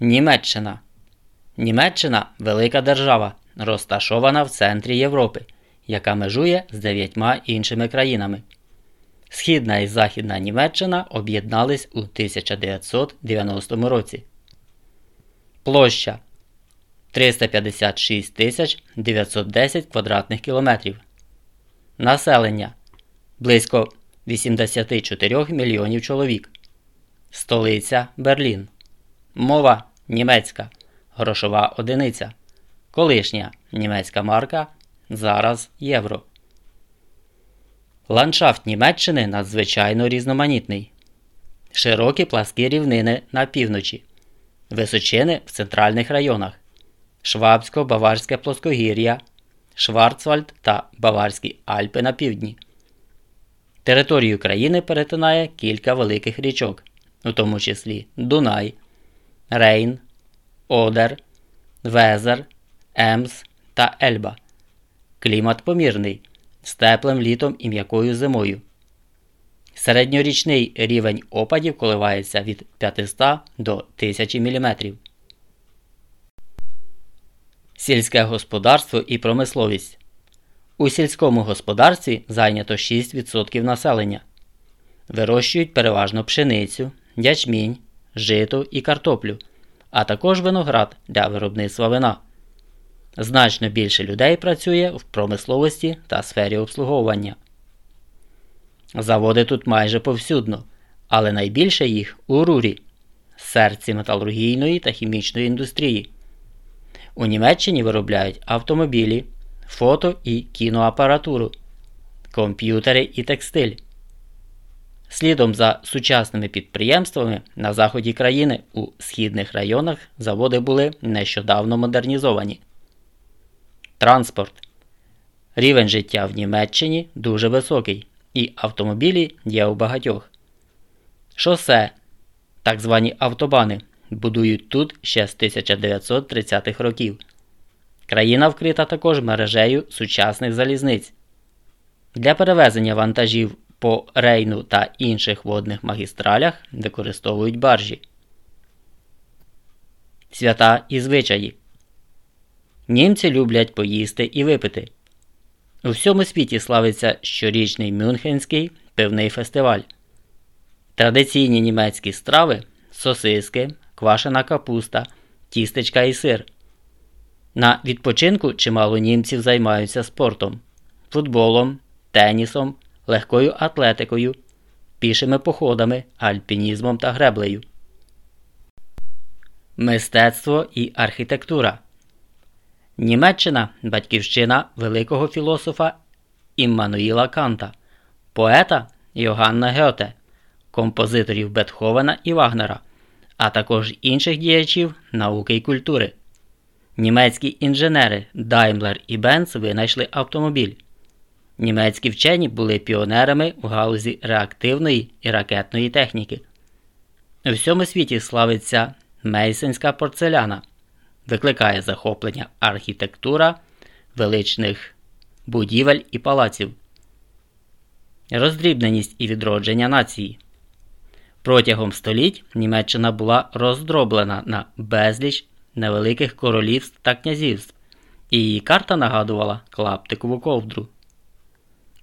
Німеччина. Німеччина велика держава, розташована в центрі Європи, яка межує з дев'ятьма іншими країнами. Східна і Західна Німеччина об'єднались у 1990 році. Площа 356 тисяч 910 квадратних кілометрів. Населення близько 84 мільйонів чоловік. Столиця Берлін. Мова німецька. Грошова одиниця. Колишня німецька марка. Зараз євро. Ландшафт Німеччини надзвичайно різноманітний. Широкі пласкі рівнини на півночі. Височини в центральних районах. Швабсько-Баварське плоскогір'я, Шварцвальд та Баварські Альпи на півдні. Територію країни перетинає кілька великих річок, у тому числі Дунай, Рейн, Одер, Везер, Емс та Ельба. Клімат помірний з теплим літом і м'якою зимою. Середньорічний рівень опадів коливається від 500 до 1000 мм. Сільське господарство і промисловість. У сільському господарстві зайнято 6% населення. Вирощують переважно пшеницю, ячмінь, жито і картоплю, а також виноград для виробництва вина. Значно більше людей працює в промисловості та сфері обслуговування. Заводи тут майже повсюдно, але найбільше їх у рурі, серці металургійної та хімічної індустрії. У Німеччині виробляють автомобілі, фото і кіноапаратуру, комп'ютери і текстиль. Слідом за сучасними підприємствами на заході країни у східних районах заводи були нещодавно модернізовані. Транспорт. Рівень життя в Німеччині дуже високий, і автомобілі є у багатьох. Шосе, так звані автобани, будують тут ще з 1930-х років. Країна вкрита також мережею сучасних залізниць. Для перевезення вантажів по рейну та інших водних магістралях використовують баржі. Свята і звичаї. Німці люблять поїсти і випити. У всьому світі славиться щорічний Мюнхенський пивний фестиваль. Традиційні німецькі страви сосиски, квашена капуста, тістечка і сир. На відпочинку чимало німців займаються спортом, футболом, тенісом, легкою атлетикою, пішими походами, альпінізмом та греблею. Мистецтво і архітектура. Німеччина батьківщина великого філософа Іммануїла Канта, поета Йоганна Гьоте, композиторів Бетховена і Вагнера, а також інших діячів науки і культури. Німецькі інженери Daimler і Benz винайшли автомобіль. Німецькі вчені були піонерами в галузі реактивної і ракетної техніки. У всьому світі славиться мейсенська порцеляна, викликає захоплення архітектура величних будівель і палаців, роздрібненість і відродження нації. Протягом століть Німеччина була роздроблена на безліч невеликих королівств та князівств, і її карта нагадувала клаптикову ковдру.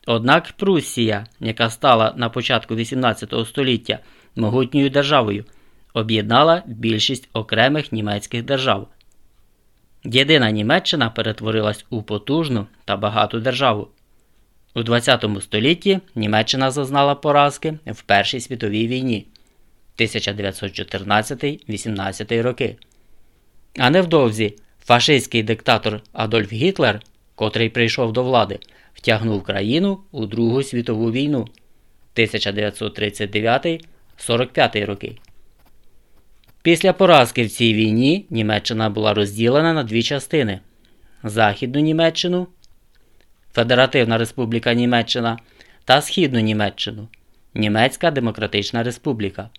Однак Пруссія, яка стала на початку XVIII століття могутньою державою, об'єднала більшість окремих німецьких держав. Єдина Німеччина перетворилась у потужну та багату державу. У ХХ столітті Німеччина зазнала поразки в Першій світовій війні 1914-18 роки. А невдовзі фашистський диктатор Адольф Гітлер, котрий прийшов до влади, втягнув країну у Другу світову війну 1939-45 роки. Після поразки в цій війні Німеччина була розділена на дві частини: Західну Німеччину, Федеративна Республіка Німеччина та Східну Німеччину Німецька Демократична Республіка.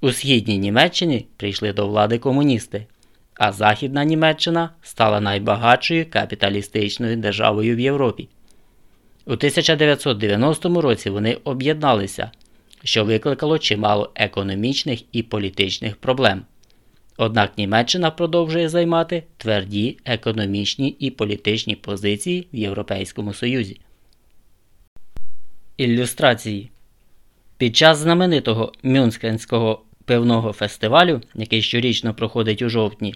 У східній Німеччині прийшли до влади комуністи, а Західна Німеччина стала найбагатшою капіталістичною державою в Європі. У 1990 році вони об'єдналися, що викликало чимало економічних і політичних проблем. Однак Німеччина продовжує займати тверді економічні і політичні позиції в Європейському Союзі. Ілюстрації Під час знаменитого Мюнхенського пивного фестивалю, який щорічно проходить у жовтні,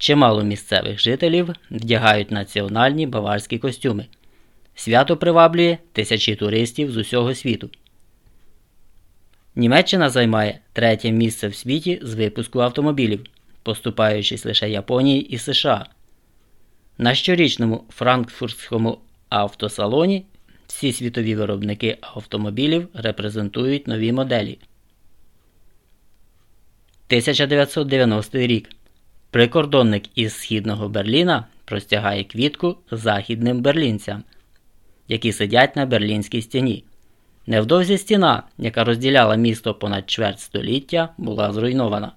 чимало місцевих жителів вдягають національні баварські костюми. Свято приваблює тисячі туристів з усього світу. Німеччина займає третє місце в світі з випуску автомобілів, поступаючись лише Японії і США. На щорічному франкфуртському автосалоні всі світові виробники автомобілів репрезентують нові моделі. 1990 рік. Прикордонник із східного Берліна простягає квітку західним берлінцям, які сидять на берлінській стіні. Невдовзі стіна, яка розділяла місто понад чверть століття, була зруйнована.